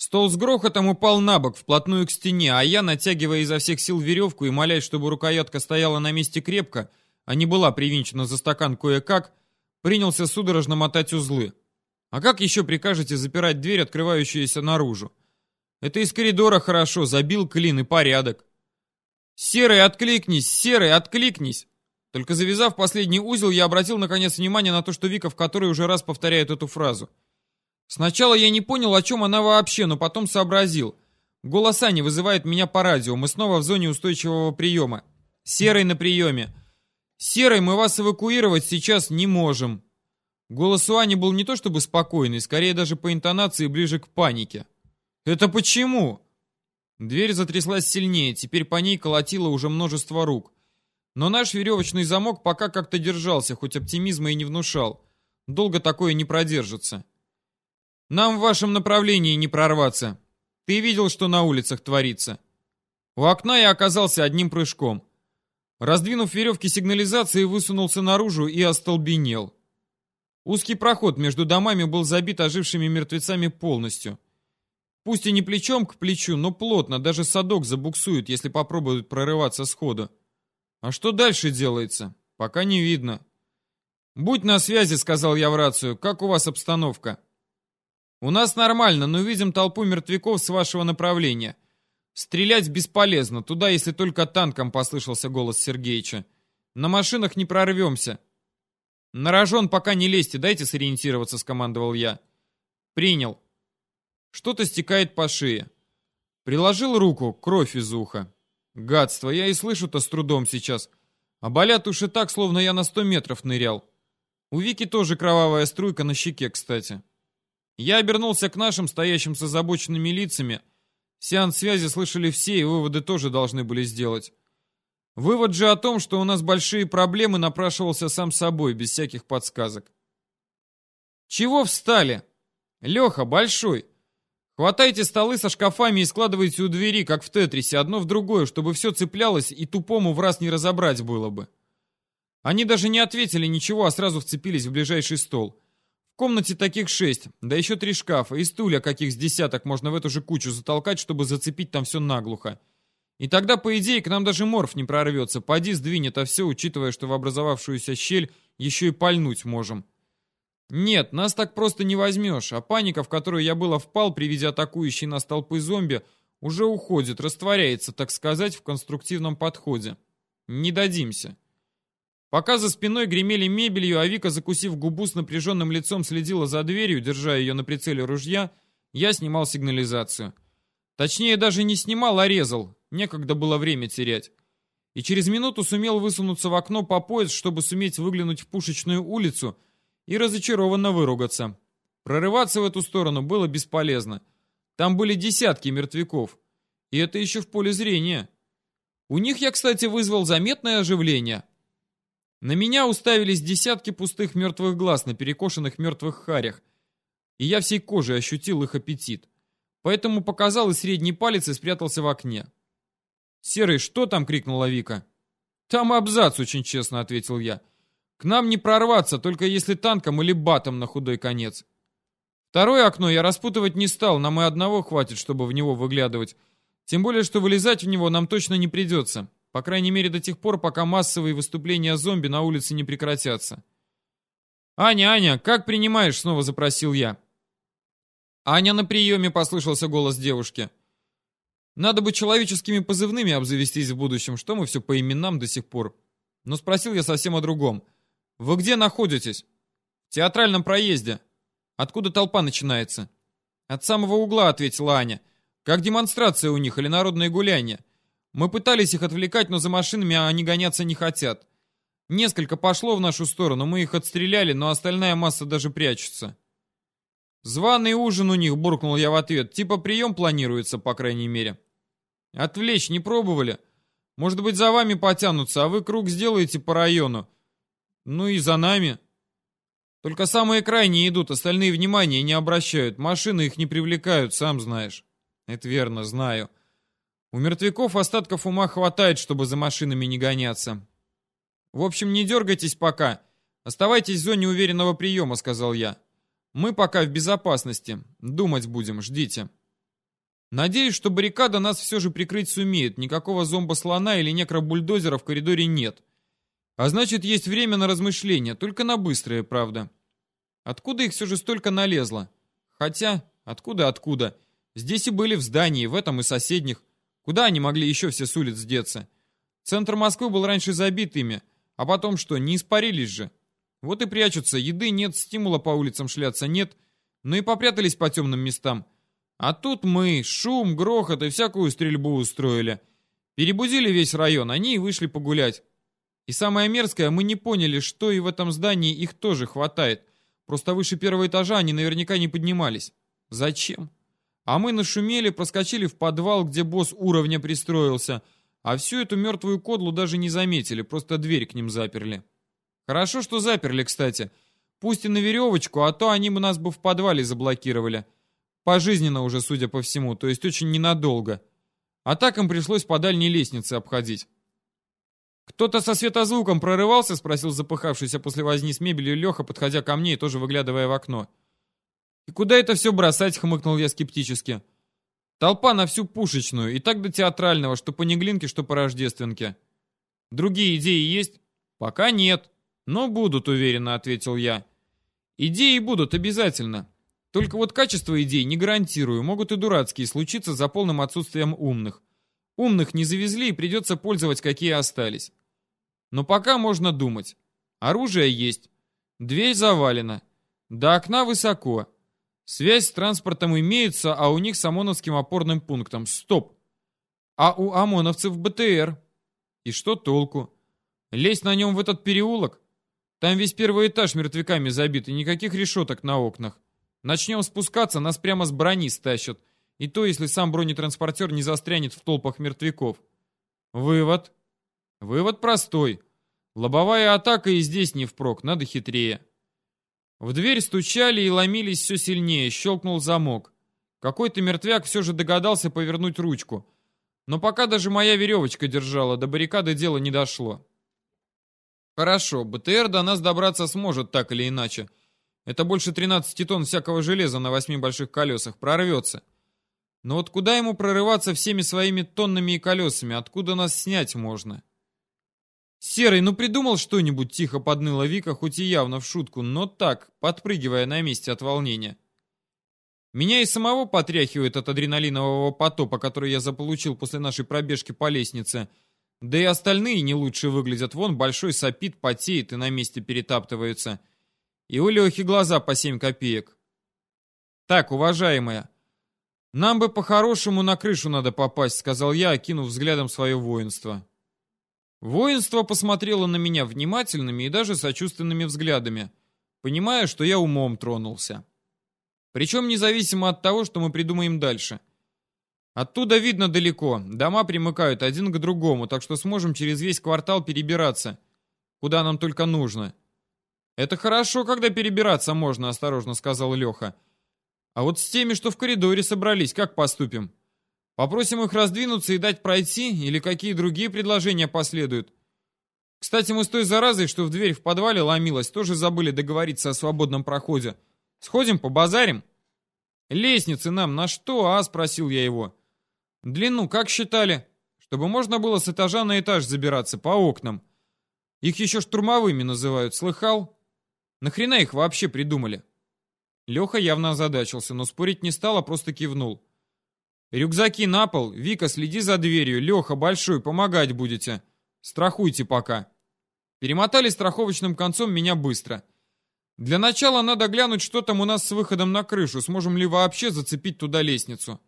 Стол с грохотом упал на бок, вплотную к стене, а я, натягивая изо всех сил веревку и молясь, чтобы рукоятка стояла на месте крепко, а не была привинчена за стакан кое-как, принялся судорожно мотать узлы. А как еще прикажете запирать дверь, открывающуюся наружу? Это из коридора хорошо, забил клин и порядок. «Серый, откликнись! Серый, откликнись!» Только завязав последний узел, я обратил наконец внимание на то, что Вика в который уже раз повторяет эту фразу. Сначала я не понял, о чем она вообще, но потом сообразил. Голос Ани вызывает меня по радио. Мы снова в зоне устойчивого приема. Серый на приеме. Серый, мы вас эвакуировать сейчас не можем. Голос у Ани был не то чтобы спокойный, скорее даже по интонации ближе к панике. Это почему? Дверь затряслась сильнее, теперь по ней колотило уже множество рук. Но наш веревочный замок пока как-то держался, хоть оптимизма и не внушал. Долго такое не продержится. Нам в вашем направлении не прорваться. Ты видел, что на улицах творится. У окна я оказался одним прыжком. Раздвинув веревки сигнализации, высунулся наружу и остолбенел. Узкий проход между домами был забит ожившими мертвецами полностью. Пусть и не плечом к плечу, но плотно, даже садок забуксует, если попробуют прорываться сходу. А что дальше делается? Пока не видно. «Будь на связи», — сказал я в рацию. «Как у вас обстановка?» «У нас нормально, но видим толпу мертвяков с вашего направления. Стрелять бесполезно, туда, если только танком послышался голос Сергеича. На машинах не прорвемся». «На рожон пока не лезьте, дайте сориентироваться», — скомандовал я. «Принял». Что-то стекает по шее. Приложил руку, кровь из уха. Гадство, я и слышу-то с трудом сейчас. А болят уши так, словно я на сто метров нырял. У Вики тоже кровавая струйка на щеке, кстати. Я обернулся к нашим, стоящим с озабоченными лицами. Сеанс связи слышали все, и выводы тоже должны были сделать. Вывод же о том, что у нас большие проблемы, напрашивался сам собой, без всяких подсказок. «Чего встали?» «Леха, большой, хватайте столы со шкафами и складывайте у двери, как в Тетрисе, одно в другое, чтобы все цеплялось и тупому в раз не разобрать было бы». Они даже не ответили ничего, а сразу вцепились в ближайший стол комнате таких шесть, да еще три шкафа и стулья каких с десяток можно в эту же кучу затолкать, чтобы зацепить там все наглухо. И тогда, по идее, к нам даже морф не прорвется. Поди сдвинет, а все, учитывая, что в образовавшуюся щель еще и пальнуть можем. Нет, нас так просто не возьмешь, а паника, в которую я было впал при виде атакующей нас толпы зомби, уже уходит, растворяется, так сказать, в конструктивном подходе. Не дадимся. Пока за спиной гремели мебелью, а Вика, закусив губу с напряженным лицом, следила за дверью, держа ее на прицеле ружья, я снимал сигнализацию. Точнее, даже не снимал, а резал. Некогда было время терять. И через минуту сумел высунуться в окно по пояс, чтобы суметь выглянуть в пушечную улицу и разочарованно выругаться. Прорываться в эту сторону было бесполезно. Там были десятки мертвяков. И это еще в поле зрения. У них я, кстати, вызвал заметное оживление. На меня уставились десятки пустых мертвых глаз на перекошенных мертвых харях, и я всей кожей ощутил их аппетит. Поэтому показал и средний палец и спрятался в окне. «Серый, что там?» — крикнула Вика. «Там абзац», — очень честно ответил я. «К нам не прорваться, только если танком или батом на худой конец». Второе окно я распутывать не стал, нам и одного хватит, чтобы в него выглядывать. Тем более, что вылезать в него нам точно не придется. По крайней мере, до тех пор, пока массовые выступления зомби на улице не прекратятся. «Аня, Аня, как принимаешь?» — снова запросил я. «Аня на приеме», — послышался голос девушки. «Надо бы человеческими позывными обзавестись в будущем, что мы все по именам до сих пор». Но спросил я совсем о другом. «Вы где находитесь?» «В театральном проезде». «Откуда толпа начинается?» «От самого угла», — ответила Аня. «Как демонстрация у них или народное гуляние. Мы пытались их отвлекать, но за машинами они гоняться не хотят. Несколько пошло в нашу сторону, мы их отстреляли, но остальная масса даже прячется. «Званый ужин у них», — буркнул я в ответ. «Типа прием планируется, по крайней мере». «Отвлечь не пробовали? Может быть, за вами потянутся, а вы круг сделаете по району. Ну и за нами». «Только самые крайние идут, остальные внимания не обращают. Машины их не привлекают, сам знаешь». «Это верно, знаю». У мертвяков остатков ума хватает, чтобы за машинами не гоняться. В общем, не дергайтесь пока. Оставайтесь в зоне уверенного приема, сказал я. Мы пока в безопасности. Думать будем, ждите. Надеюсь, что баррикада нас все же прикрыть сумеет. Никакого зомбослона или некробульдозера в коридоре нет. А значит, есть время на размышления, только на быстрое, правда. Откуда их все же столько налезло? Хотя, откуда-откуда? Здесь и были в здании, в этом и соседних. Куда они могли еще все с улиц деться? Центр Москвы был раньше забит ими. А потом что, не испарились же? Вот и прячутся, еды нет, стимула по улицам шляться нет. Ну и попрятались по темным местам. А тут мы шум, грохот и всякую стрельбу устроили. Перебудили весь район, они и вышли погулять. И самое мерзкое, мы не поняли, что и в этом здании их тоже хватает. Просто выше первого этажа они наверняка не поднимались. Зачем? А мы нашумели, проскочили в подвал, где босс уровня пристроился, а всю эту мертвую кодлу даже не заметили, просто дверь к ним заперли. Хорошо, что заперли, кстати. Пусть и на веревочку, а то они бы нас бы в подвале заблокировали. Пожизненно уже, судя по всему, то есть очень ненадолго. А так им пришлось по дальней лестнице обходить. «Кто-то со светозвуком прорывался?» — спросил запыхавшийся после возни с мебелью Леха, подходя ко мне и тоже выглядывая в окно. «И куда это все бросать?» — хмыкнул я скептически. «Толпа на всю пушечную, и так до театрального, что по Неглинке, что по Рождественке. Другие идеи есть?» «Пока нет, но будут, уверенно», — ответил я. «Идеи будут обязательно. Только вот качество идей не гарантирую, могут и дурацкие случиться за полным отсутствием умных. Умных не завезли и придется пользовать, какие остались. Но пока можно думать. Оружие есть. Дверь завалена. До окна высоко. Связь с транспортом имеется, а у них с ОМОНовским опорным пунктом. Стоп. А у ОМОНовцев БТР. И что толку? Лезть на нем в этот переулок? Там весь первый этаж мертвяками забит и никаких решеток на окнах. Начнем спускаться, нас прямо с брони стащат. И то, если сам бронетранспортер не застрянет в толпах мертвяков. Вывод. Вывод простой. Лобовая атака и здесь не впрок, надо хитрее. В дверь стучали и ломились все сильнее, щелкнул замок. Какой-то мертвяк все же догадался повернуть ручку. Но пока даже моя веревочка держала, до баррикады дело не дошло. Хорошо, БТР до нас добраться сможет так или иначе. Это больше 13 тонн всякого железа на восьми больших колесах. Прорвется. Но вот куда ему прорываться всеми своими тоннами и колесами? Откуда нас снять можно? «Серый, ну придумал что-нибудь?» — тихо подныла Вика, хоть и явно в шутку, но так, подпрыгивая на месте от волнения. Меня и самого потряхивает от адреналинового потопа, который я заполучил после нашей пробежки по лестнице. Да и остальные не лучше выглядят. Вон большой сопит, потеет и на месте перетаптывается. И у Лехи глаза по семь копеек. Так, уважаемая, «Нам бы по-хорошему на крышу надо попасть», — сказал я, окинув взглядом свое воинство. Воинство посмотрело на меня внимательными и даже сочувственными взглядами, понимая, что я умом тронулся. Причем независимо от того, что мы придумаем дальше. Оттуда видно далеко, дома примыкают один к другому, так что сможем через весь квартал перебираться, куда нам только нужно. «Это хорошо, когда перебираться можно», — осторожно сказал Леха. А вот с теми, что в коридоре собрались, как поступим? Попросим их раздвинуться и дать пройти, или какие другие предложения последуют? Кстати, мы с той заразой, что в дверь в подвале ломилась, тоже забыли договориться о свободном проходе. Сходим, побазарим? Лестницы нам на что, а? Спросил я его. Длину как считали? Чтобы можно было с этажа на этаж забираться, по окнам. Их еще штурмовыми называют, слыхал? Нахрена их вообще придумали? Леха явно озадачился, но спорить не стал, а просто кивнул. «Рюкзаки на пол. Вика, следи за дверью. Леха, большой, помогать будете. Страхуйте пока». Перемотали страховочным концом меня быстро. Для начала надо глянуть, что там у нас с выходом на крышу, сможем ли вообще зацепить туда лестницу.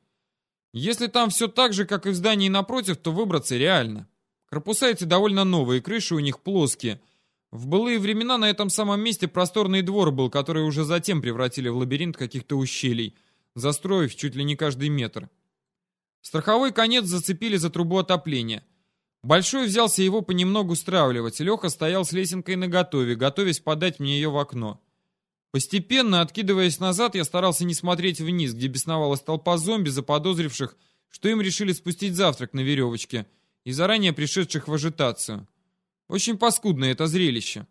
Если там все так же, как и в здании напротив, то выбраться реально. Корпуса эти довольно новые, крыши у них плоские – в былые времена на этом самом месте просторный двор был, который уже затем превратили в лабиринт каких-то ущелий, застроив чуть ли не каждый метр. Страховой конец зацепили за трубу отопления. Большой взялся его понемногу стравливать, Леха стоял с лесенкой наготове, готовясь подать мне ее в окно. Постепенно, откидываясь назад, я старался не смотреть вниз, где бесновалась толпа зомби, заподозривших, что им решили спустить завтрак на веревочке, и заранее пришедших в ажитацию. Очень паскудное это зрелище.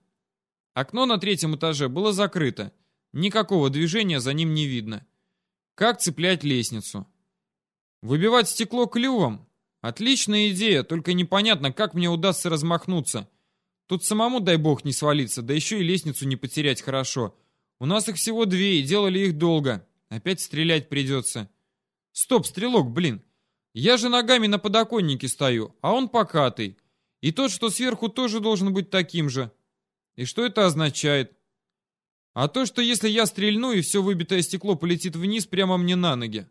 Окно на третьем этаже было закрыто. Никакого движения за ним не видно. Как цеплять лестницу? Выбивать стекло клювом? Отличная идея, только непонятно, как мне удастся размахнуться. Тут самому, дай бог, не свалиться, да еще и лестницу не потерять хорошо. У нас их всего две, и делали их долго. Опять стрелять придется. Стоп, стрелок, блин. Я же ногами на подоконнике стою, а он покатый. И тот, что сверху, тоже должен быть таким же. И что это означает? А то, что если я стрельну, и все выбитое стекло полетит вниз прямо мне на ноги.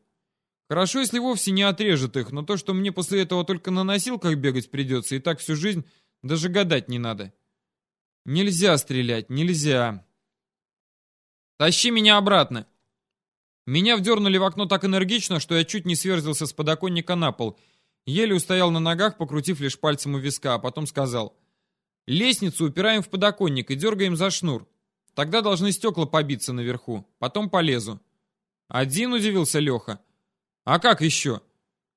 Хорошо, если вовсе не отрежет их, но то, что мне после этого только на носилках бегать придется, и так всю жизнь, даже гадать не надо. Нельзя стрелять, нельзя. Тащи меня обратно. Меня вдернули в окно так энергично, что я чуть не сверзился с подоконника на пол. Еле устоял на ногах, покрутив лишь пальцем у виска, а потом сказал. Лестницу упираем в подоконник и дергаем за шнур. Тогда должны стекла побиться наверху. Потом полезу. Один удивился Леха. А как еще?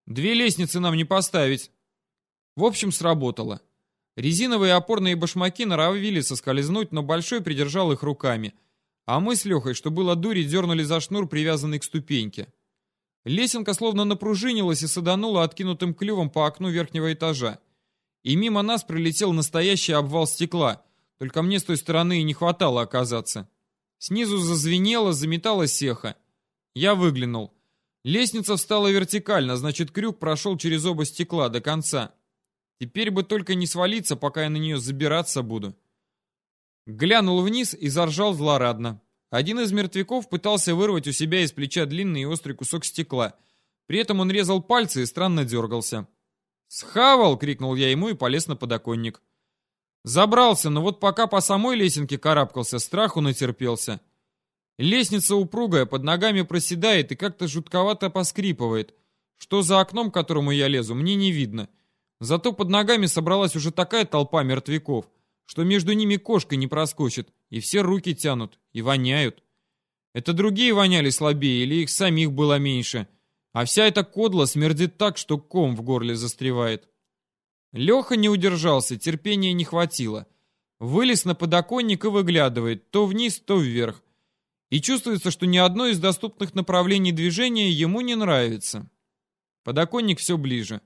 Две лестницы нам не поставить. В общем, сработало. Резиновые опорные башмаки норовили соскользнуть, но Большой придержал их руками. А мы с Лехой, что было дури, дернули за шнур, привязанный к ступеньке. Лесенка словно напружинилась и саданула откинутым клювом по окну верхнего этажа. И мимо нас пролетел настоящий обвал стекла, только мне с той стороны и не хватало оказаться. Снизу зазвенело, заметало сеха. Я выглянул. Лестница встала вертикально, значит, крюк прошел через оба стекла до конца. Теперь бы только не свалиться, пока я на нее забираться буду. Глянул вниз и заржал злорадно. Один из мертвяков пытался вырвать у себя из плеча длинный и острый кусок стекла. При этом он резал пальцы и странно дергался. «Схавал!» — крикнул я ему и полез на подоконник. Забрался, но вот пока по самой лесенке карабкался, страху натерпелся. Лестница упругая, под ногами проседает и как-то жутковато поскрипывает. Что за окном, к которому я лезу, мне не видно. Зато под ногами собралась уже такая толпа мертвяков, что между ними кошка не проскочит, и все руки тянут, и воняют. Это другие воняли слабее, или их самих было меньше, а вся эта кодла смердит так, что ком в горле застревает. Леха не удержался, терпения не хватило. Вылез на подоконник и выглядывает, то вниз, то вверх и чувствуется, что ни одно из доступных направлений движения ему не нравится. Подоконник все ближе.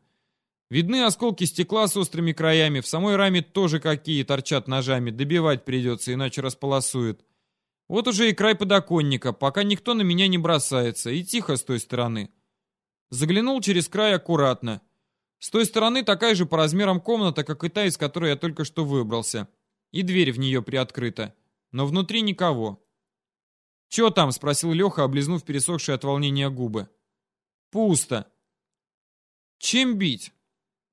Видны осколки стекла с острыми краями, в самой раме тоже какие торчат ножами, добивать придется, иначе располосует. Вот уже и край подоконника, пока никто на меня не бросается, и тихо с той стороны. Заглянул через край аккуратно. С той стороны такая же по размерам комната, как и та, из которой я только что выбрался. И дверь в нее приоткрыта. Но внутри никого. «Че там?» — спросил Леха, облизнув пересохшие от волнения губы. «Пусто». «Чем бить?»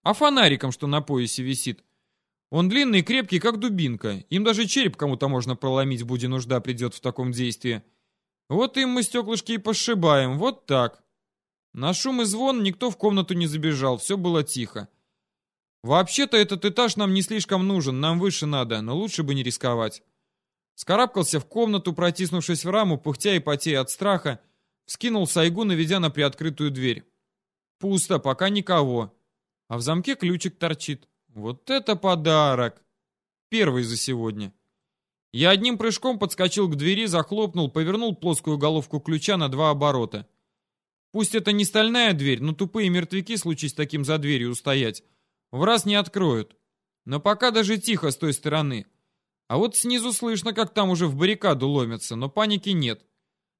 «А фонариком, что на поясе висит. Он длинный и крепкий, как дубинка. Им даже череп кому-то можно проломить, будь нужда придет в таком действии. Вот им мы стеклышки и пошибаем, вот так». На шум и звон никто в комнату не забежал, все было тихо. «Вообще-то этот этаж нам не слишком нужен, нам выше надо, но лучше бы не рисковать». Скарабкался в комнату, протиснувшись в раму, пыхтя и потея от страха, вскинул сайгу, наведя на приоткрытую дверь. Пусто, пока никого. А в замке ключик торчит. Вот это подарок! Первый за сегодня. Я одним прыжком подскочил к двери, захлопнул, повернул плоскую головку ключа на два оборота. Пусть это не стальная дверь, но тупые мертвяки, случись таким за дверью устоять, в раз не откроют. Но пока даже тихо с той стороны. А вот снизу слышно, как там уже в баррикаду ломятся, но паники нет.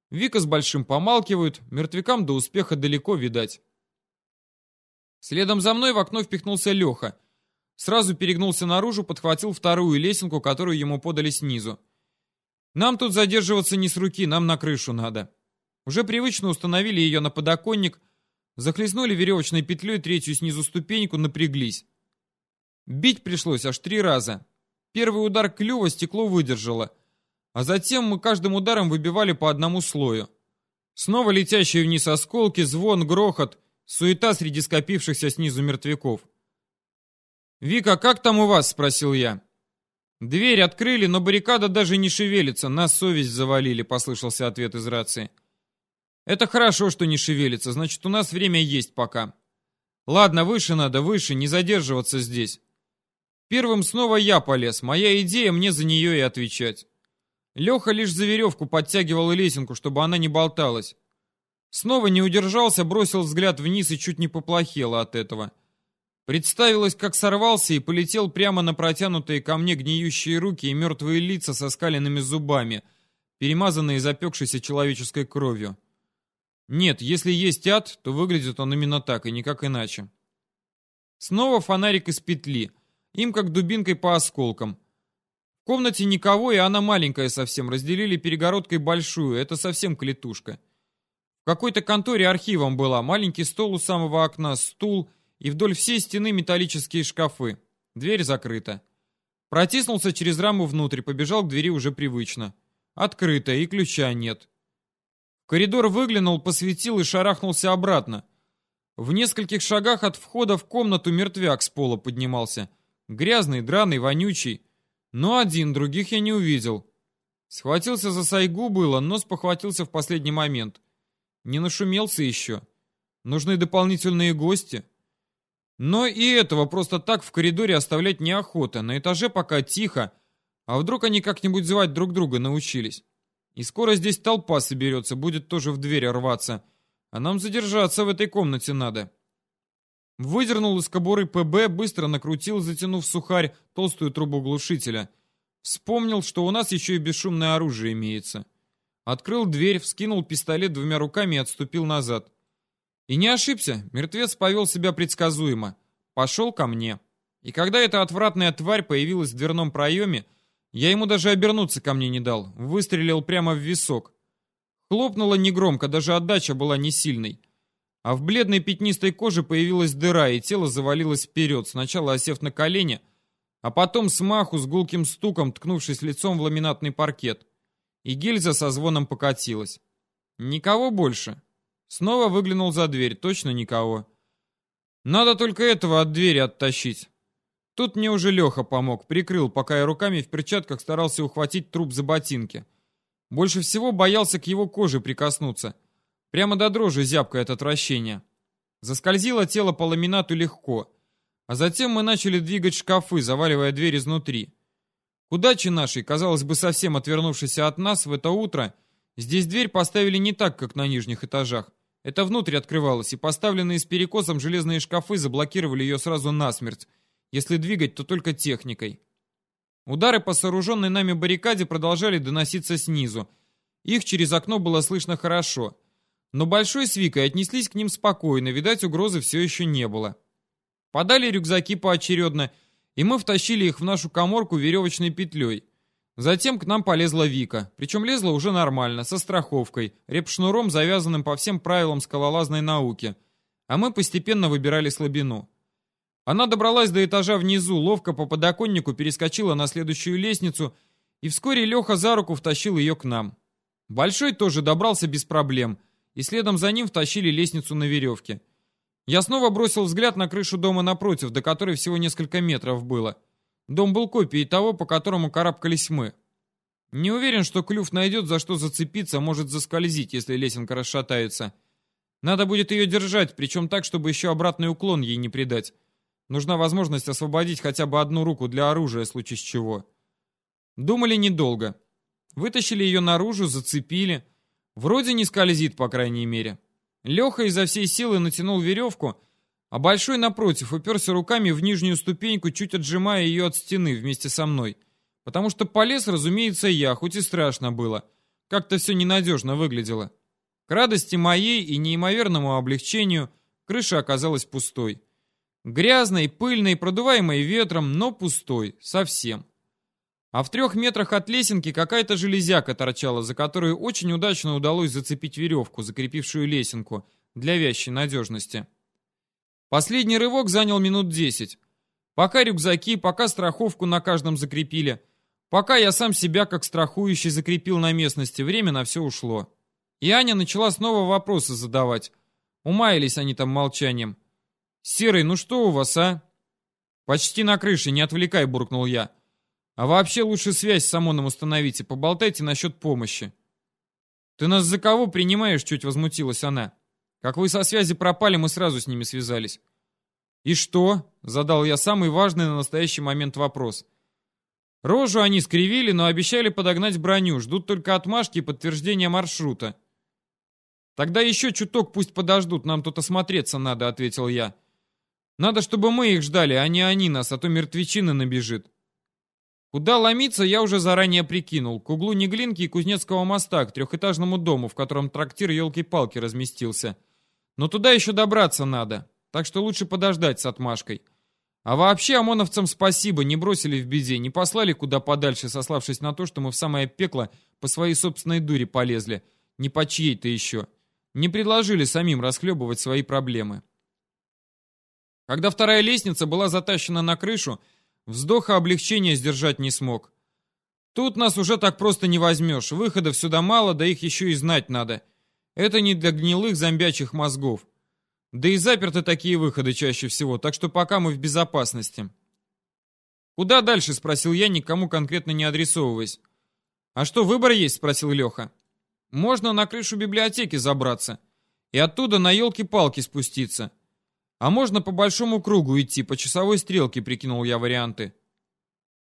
Вика с Большим помалкивают, мертвякам до успеха далеко видать. Следом за мной в окно впихнулся Леха. Сразу перегнулся наружу, подхватил вторую лесенку, которую ему подали снизу. Нам тут задерживаться не с руки, нам на крышу надо. Уже привычно установили ее на подоконник, захлестнули веревочной петлей третью снизу ступеньку, напряглись. Бить пришлось аж три раза. Первый удар клюва стекло выдержало, а затем мы каждым ударом выбивали по одному слою. Снова летящие вниз осколки, звон, грохот, суета среди скопившихся снизу мертвяков. «Вика, как там у вас?» — спросил я. «Дверь открыли, но баррикада даже не шевелится, нас совесть завалили», — послышался ответ из рации. «Это хорошо, что не шевелится, значит, у нас время есть пока. Ладно, выше надо, выше, не задерживаться здесь. Первым снова я полез, моя идея мне за нее и отвечать. Леха лишь за веревку подтягивал лесенку, чтобы она не болталась. Снова не удержался, бросил взгляд вниз и чуть не поплохело от этого. Представилось, как сорвался и полетел прямо на протянутые ко мне гниющие руки и мертвые лица со скаленными зубами, перемазанные запекшейся человеческой кровью. Нет, если есть ад, то выглядит он именно так и никак иначе. Снова фонарик из петли. Им как дубинкой по осколкам. В комнате никого, и она маленькая совсем. Разделили перегородкой большую. Это совсем клетушка. В какой-то конторе архивом была. Маленький стол у самого окна, стул и вдоль всей стены металлические шкафы. Дверь закрыта. Протиснулся через раму внутрь, побежал к двери уже привычно. Открыто, и ключа нет. Коридор выглянул, посветил и шарахнулся обратно. В нескольких шагах от входа в комнату мертвяк с пола поднимался. Грязный, драный, вонючий. Но один, других я не увидел. Схватился за сайгу было, но спохватился в последний момент. Не нашумелся еще. Нужны дополнительные гости. Но и этого просто так в коридоре оставлять неохота. На этаже пока тихо. А вдруг они как-нибудь звать друг друга научились? И скоро здесь толпа соберется, будет тоже в дверь рваться. А нам задержаться в этой комнате надо. Выдернул из кобуры ПБ, быстро накрутил, затянув сухарь, толстую трубу глушителя. Вспомнил, что у нас еще и бесшумное оружие имеется. Открыл дверь, вскинул пистолет двумя руками и отступил назад. И не ошибся, мертвец повел себя предсказуемо. Пошел ко мне. И когда эта отвратная тварь появилась в дверном проеме, я ему даже обернуться ко мне не дал, выстрелил прямо в висок. Хлопнуло негромко, даже отдача была не сильной. А в бледной пятнистой коже появилась дыра, и тело завалилось вперед, сначала осев на колени, а потом смаху с гулким стуком, ткнувшись лицом в ламинатный паркет. И гильза со звоном покатилась. Никого больше. Снова выглянул за дверь, точно никого. Надо только этого от двери оттащить. Тут мне уже Леха помог, прикрыл, пока я руками в перчатках старался ухватить труп за ботинки. Больше всего боялся к его коже прикоснуться. Прямо до дрожи зябкое от отвращения. Заскользило тело по ламинату легко. А затем мы начали двигать шкафы, заваливая дверь изнутри. К удаче нашей, казалось бы, совсем отвернувшейся от нас в это утро, здесь дверь поставили не так, как на нижних этажах. Это внутрь открывалось, и поставленные с перекосом железные шкафы заблокировали ее сразу насмерть, если двигать, то только техникой. Удары по сооруженной нами баррикаде продолжали доноситься снизу. Их через окно было слышно хорошо. Но Большой с Викой отнеслись к ним спокойно, видать, угрозы все еще не было. Подали рюкзаки поочередно, и мы втащили их в нашу коморку веревочной петлей. Затем к нам полезла Вика, причем лезла уже нормально, со страховкой, репшнуром, завязанным по всем правилам скалолазной науки. А мы постепенно выбирали слабину. Она добралась до этажа внизу, ловко по подоконнику перескочила на следующую лестницу, и вскоре Леха за руку втащил ее к нам. Большой тоже добрался без проблем, и следом за ним втащили лестницу на веревке. Я снова бросил взгляд на крышу дома напротив, до которой всего несколько метров было. Дом был копией того, по которому карабкались мы. Не уверен, что клюв найдет, за что зацепиться, может заскользить, если лесенка расшатается. Надо будет ее держать, причем так, чтобы еще обратный уклон ей не придать. Нужна возможность освободить хотя бы одну руку для оружия, в случае чего. Думали недолго. Вытащили ее наружу, зацепили. Вроде не скользит, по крайней мере. Леха изо всей силы натянул веревку, а Большой, напротив, уперся руками в нижнюю ступеньку, чуть отжимая ее от стены вместе со мной. Потому что полез, разумеется, я, хоть и страшно было. Как-то все ненадежно выглядело. К радости моей и неимоверному облегчению крыша оказалась пустой. Грязный, пыльный, продуваемый ветром, но пустой, совсем. А в трех метрах от лесенки какая-то железяка торчала, за которую очень удачно удалось зацепить веревку, закрепившую лесенку, для вящей надежности. Последний рывок занял минут десять. Пока рюкзаки, пока страховку на каждом закрепили, пока я сам себя как страхующий закрепил на местности, время на все ушло. И Аня начала снова вопросы задавать. Умаялись они там молчанием. «Серый, ну что у вас, а?» «Почти на крыше, не отвлекай», — буркнул я. «А вообще лучше связь с Самоном установите, поболтайте насчет помощи». «Ты нас за кого принимаешь?» — чуть возмутилась она. «Как вы со связи пропали, мы сразу с ними связались». «И что?» — задал я самый важный на настоящий момент вопрос. Рожу они скривили, но обещали подогнать броню, ждут только отмашки и подтверждения маршрута. Тогда еще чуток пусть подождут, нам тут осмотреться надо, ответил я. Надо, чтобы мы их ждали, а не они нас, а то мертвечина набежит. Куда ломиться, я уже заранее прикинул. К углу Неглинки и Кузнецкого моста, к трехэтажному дому, в котором трактир елки-палки разместился. Но туда еще добраться надо, так что лучше подождать с отмашкой. А вообще ОМОНовцам спасибо, не бросили в беде, не послали куда подальше, сославшись на то, что мы в самое пекло по своей собственной дуре полезли, не по чьей-то еще. Не предложили самим расхлебывать свои проблемы. Когда вторая лестница была затащена на крышу, вздоха облегчения сдержать не смог. Тут нас уже так просто не возьмешь, выходов сюда мало, да их еще и знать надо. Это не для гнилых зомбячих мозгов. Да и заперты такие выходы чаще всего, так что пока мы в безопасности. «Куда дальше?» — спросил я, никому конкретно не адресовываясь. «А что, выбор есть?» — спросил Леха. «Можно на крышу библиотеки забраться и оттуда на елки-палки спуститься. А можно по большому кругу идти, по часовой стрелке», — прикинул я варианты.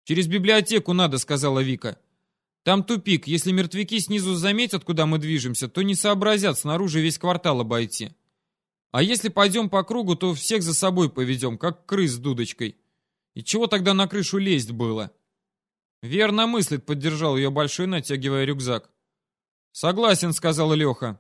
«Через библиотеку надо», — сказала Вика. «Там тупик. Если мертвяки снизу заметят, куда мы движемся, то не сообразят снаружи весь квартал обойти». А если пойдем по кругу, то всех за собой поведем, как крыс с дудочкой. И чего тогда на крышу лезть было? Верно мыслит, поддержал ее большой, натягивая рюкзак. Согласен, сказал Леха.